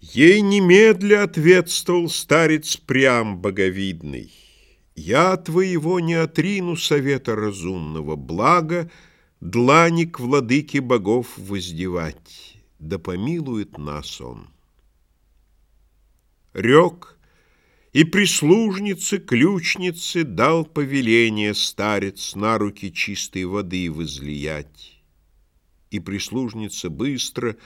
Ей немедля ответствовал старец прям боговидный. Я твоего не отрину совета разумного, благо длани к владыке богов воздевать, да помилует нас он. Рек, и прислужнице, ключнице дал повеление старец на руки чистой воды возлиять. И прислужница быстро,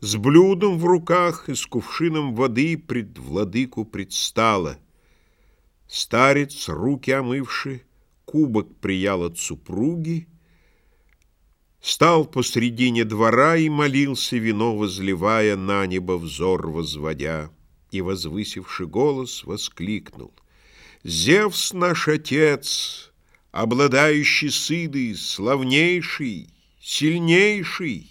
с блюдом в руках и с кувшином воды пред владыку предстала. Старец, руки омывши, кубок приял от супруги, Стал посредине двора и молился, вино возливая, на небо взор возводя, и, возвысивший голос, воскликнул. «Зевс наш отец, обладающий сыдой, славнейший, сильнейший!»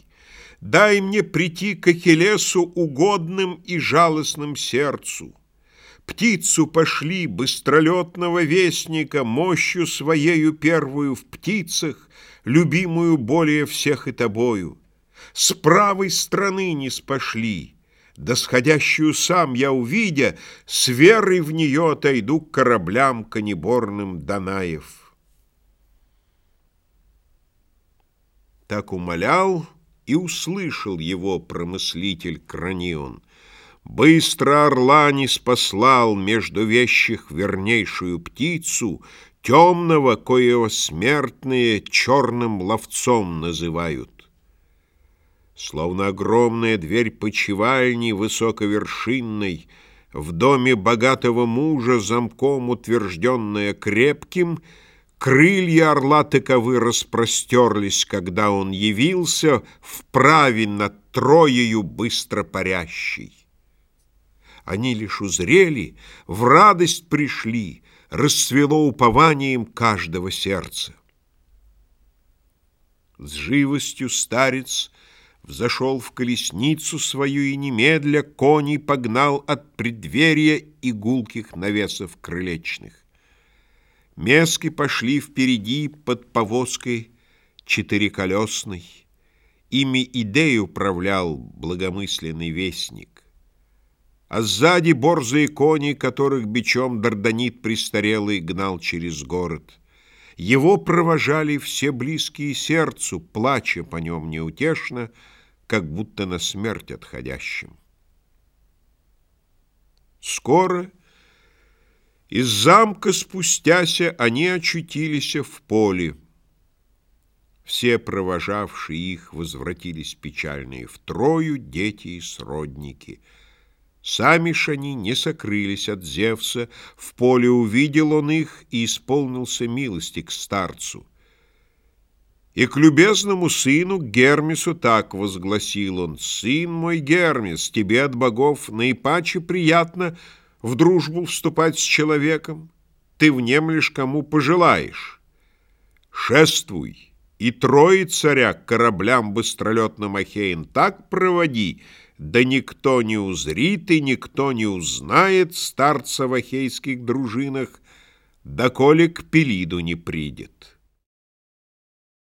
Дай мне прийти к Ахиллесу угодным и жалостным сердцу. Птицу пошли быстролетного вестника, Мощью своею первую в птицах, Любимую более всех и тобою. С правой стороны не спошли, Да сходящую сам я увидя, С верой в нее отойду к кораблям Конеборным Данаев. Так умолял, и услышал его промыслитель Кранион. Быстро орла не спаслал между вещих вернейшую птицу, Темного, коего смертные черным ловцом называют. Словно огромная дверь почевальни высоковершинной, В доме богатого мужа замком утвержденная крепким — Крылья орла таковы распростерлись, когда он явился вправе над Троею быстро парящей. Они лишь узрели, в радость пришли, расцвело упованием каждого сердца. С живостью старец взошел в колесницу свою и немедля коней погнал от преддверия игулких навесов крылечных. Мески пошли впереди под повозкой четыреколесной. Ими идею управлял благомысленный вестник. А сзади борзые кони, которых бичом Дарданит престарелый гнал через город. Его провожали все близкие сердцу, плача по нем неутешно, как будто на смерть отходящим. Скоро из замка спустяся, они очутились в поле. Все провожавшие их возвратились печальные в Трою дети и сродники. Сами ж они не сокрылись от Зевса, в поле увидел он их и исполнился милости к старцу. И к любезному сыну Гермесу так возгласил он, «Сын мой Гермес, тебе от богов наипаче приятно — в дружбу вступать с человеком, ты внемлешь, кому пожелаешь. Шествуй, и трое царя кораблям быстролетным Ахеин так проводи, да никто не узрит и никто не узнает старца в ахейских дружинах, доколе к Пелиду не придет».